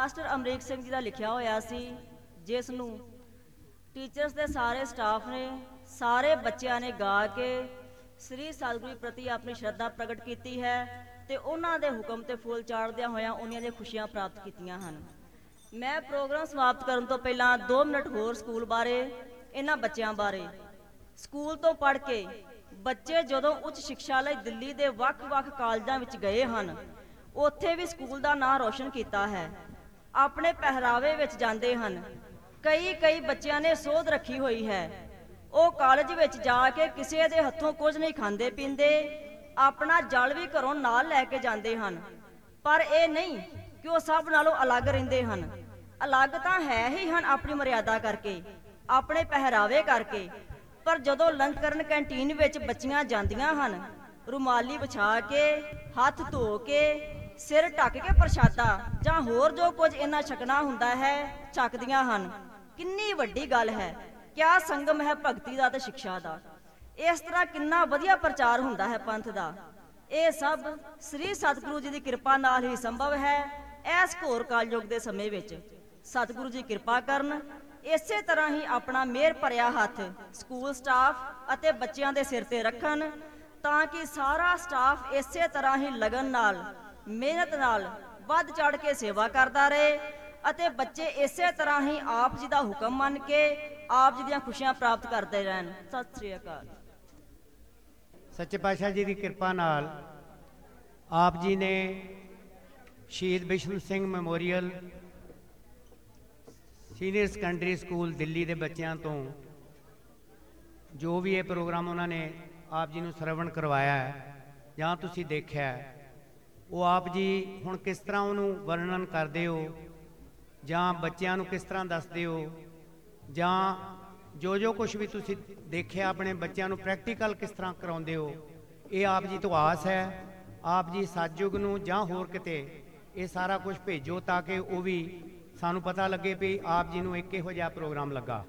Master Amrik Singh ji ਦਾ ਲਿਖਿਆ ਹੋਇਆ ਸੀ, ਜਿਸ ਨੂੰ ਟੀਚਰਸ ਦੇ ਸਾਰੇ ਸਟਾਫ ਨੇ, ਸਾਰੇ ਬੱਚਿਆਂ ਨੇ ਗਾ ਕੇ ਸ੍ਰੀ ਸਤਿਗੁਰੂ ਪ੍ਰਤੀ ਆਪਣੀ ਸ਼ਰਧਾ ਪ੍ਰਗਟ ਕੀਤੀ ਹੈ ਤੇ ਉਹਨਾਂ ਦੇ ਹੁਕਮ ਤੇ ਫੁੱਲ ਚਾੜਦਿਆਂ ਹੋਇਆਂ ਉਹਨਾਂ ਦੀਆਂ ਖੁਸ਼ੀਆਂ ਪ੍ਰਾਪਤ ਕੀਤੀਆਂ ਹਨ। ਮੈਂ ਪ੍ਰੋਗਰਾਮ ਸਮਾਪਤ ਕਰਨ ਤੋਂ ਪਹਿਲਾਂ 2 ਮਿੰਟ ਹੋਰ ਸਕੂਲ ਬਾਰੇ, ਇਹਨਾਂ ਬੱਚਿਆਂ ਬਾਰੇ। ਸਕੂਲ ਤੋਂ ਪੜ੍ਹ ਕੇ ਬੱਚੇ ਜਦੋਂ ਉੱਚ ਸਿੱਖਿਆ ਲਈ ਦਿੱਲੀ ਦੇ ਵੱਖ-ਵੱਖ ਕਾਲਜਾਂ ਵਿੱਚ ਗਏ ਹਨ, ਉੱਥੇ ਵੀ ਸਕੂਲ ਦਾ ਨਾਂ ਰੋਸ਼ਨ ਕੀਤਾ ਹੈ। ਆਪਣੇ ਪਹਿਰਾਵੇ ਵਿੱਚ ਜਾਂਦੇ ਹਨ। ਕਈ ਕਈ ਬੱਚਿਆਂ ਨੇ ਸੋਧ ਰੱਖੀ ਹੋਈ ਹੈ। ਉਹ ਕਾਲਜ ਵਿੱਚ ਜਾ ਕੇ ਕਿਸੇ ਦੇ ਹੱਥੋਂ ਕੁਝ ਨਹੀਂ ਖਾਂਦੇ, ਪੀਂਦੇ, ਆਪਣਾ ਜਲ ਵੀ ਘਰੋਂ ਨਾਲ ਲੈ ਕੇ ਜਾਂਦੇ ਹਨ। ਪਰ ਇਹ ਨਹੀਂ ਕਿ ਉਹ ਸਭ ਨਾਲੋਂ ਅਲੱਗ ਰਹਿੰਦੇ ਹਨ। ਅਲੱਗ ਤਾਂ ਹੈ ਹੀ ਹਨ ਆਪਣੀ ਮਰਿਆਦਾ ਕਰਕੇ, ਆਪਣੇ ਪਹਿਰਾਵੇ ਕਰਕੇ। ਪਰ ਜਦੋਂ ਲੰਚ ਕਰਨ ਕੈਂਟੀਨ ਵਿੱਚ ਬੱਚੀਆਂ ਜਾਂਦੀਆਂ ਹਨ, ਰੁਮਾਲੀ ਵਿਛਾ ਕੇ, ਹੱਥ ਧੋ ਕੇ ਸਿਰ ਢੱਕ ਕੇ ਪ੍ਰਸ਼ਾਦਾ ਜਾਂ ਹੋਰ ਜੋ ਕੁਝ ਇਹਨਾਂ ਛਕਣਾ ਹੁੰਦਾ ਹੈ, ਛਕਦੀਆਂ ਹਨ। ਕਿੰਨੀ ਵੱਡੀ ਗੱਲ ਹੈ। ਕਿਆ ਸੰਗਮ ਹੈ ਭਗਤੀ ਦਾ ਤੇ ਸਿੱਖਿਆ ਦਾ। ਇਸ ਤਰ੍ਹਾਂ ਕਿੰਨਾ ਵਧੀਆ ਪ੍ਰਚਾਰ ਹੁੰਦਾ ਹੈ ਪੰਥ ਦਾ। ਇਹ ਸਭ ਸ੍ਰੀ ਸਤਿਗੁਰੂ ਜੀ ਦੀ ਕਿਰਪਾ ਨਾਲ ਹੀ ਸੰਭਵ ਹੈ ਇਸ ਘੋਰ ਕਾਲਯੁਗ ਦੇ ਸਮੇਂ ਵਿੱਚ। ਸਤਿਗੁਰੂ ਜੀ ਕਿਰਪਾ ਕਰਨ, ਇਸੇ ਤਰ੍ਹਾਂ ਹੀ ਆਪਣਾ ਮਿਹਰ ਭਰਿਆ ਹੱਥ ਸਕੂਲ ਸਟਾਫ ਅਤੇ ਬੱਚਿਆਂ ਦੇ ਸਿਰ ਤੇ ਰੱਖਣ ਤਾਂ ਕਿ ਸਾਰਾ ਸਟਾਫ ਇਸੇ ਤਰ੍ਹਾਂ ਹੀ ਲਗਨ ਨਾਲ ਮਿਹਨਤ ਨਾਲ ਵੱਧ ਚੜ ਕੇ ਸੇਵਾ ਕਰਦਾ ਰਹੇ ਅਤੇ ਬੱਚੇ ਇਸੇ ਤਰ੍ਹਾਂ ਹੀ ਆਪ ਜੀ ਦਾ ਹੁਕਮ ਮੰਨ ਕੇ ਆਪ ਜੀ ਦੀਆਂ ਖੁਸ਼ੀਆਂ ਪ੍ਰਾਪਤ ਕਰਦੇ ਰਹਿਣ। ਸਤਿ ਸ੍ਰੀ ਅਕਾਲ। ਸੱਚੇ ਪਾਤਸ਼ਾਹ ਜੀ ਦੀ ਕਿਰਪਾ ਨਾਲ ਆਪ ਜੀ ਨੇ ਸ਼ਹੀਦ Bishan Singh memorial senior secondary school Delhi ਦੇ ਬੱਚਿਆਂ ਤੋਂ ਜੋ ਵੀ ਇਹ ਪ੍ਰੋਗਰਾਮ ਉਹਨਾਂ ਨੇ ਆਪ ਜੀ ਨੂੰ ਸਰਵਣ ਕਰਵਾਇਆ ਹੈ ਜਾਂ ਤੁਸੀਂ ਦੇਖਿਆ ਹੈ, ਉਹ ਆਪ ਜੀ ਹੁਣ ਕਿਸ ਤਰ੍ਹਾਂ ਉਹਨੂੰ ਵਰਣਨ ਕਰਦੇ ਹੋ? ਜਾਂ ਬੱਚਿਆਂ ਨੂੰ ਕਿਸ ਤਰ੍ਹਾਂ ਦੱਸਦੇ ਹੋ? ਜਾਂ ਜੋ ਜੋ ਕੁਝ ਵੀ ਤੁਸੀਂ ਦੇਖਿਆ ਆਪਣੇ ਬੱਚਿਆਂ ਨੂੰ ਪ੍ਰੈਕਟੀਕਲ ਕਿਸ ਤਰ੍ਹਾਂ ਕਰਾਉਂਦੇ ਹੋ? ਇਹ ਆਪ ਜੀ ਤੋਂ ਆਸ ਹੈ? ਆਪ ਜੀ ਸਤਜੁਗ ਨੂੰ ਜਾਂ ਹੋਰ ਕਿਤੇ ਇਹ ਸਾਰਾ ਕੁਝ ਭੇਜੋ ਤਾਂ ਕਿ ਉਹ ਵੀ ਸਾਨੂੰ ਪਤਾ ਲੱਗੇ ਵੀ ਆਪ ਜੀ ਨੂੰ ਇੱਕ ਇਹੋ ਜਿਹਾ ਪ੍ਰੋਗਰਾਮ ਲੱਗਾ।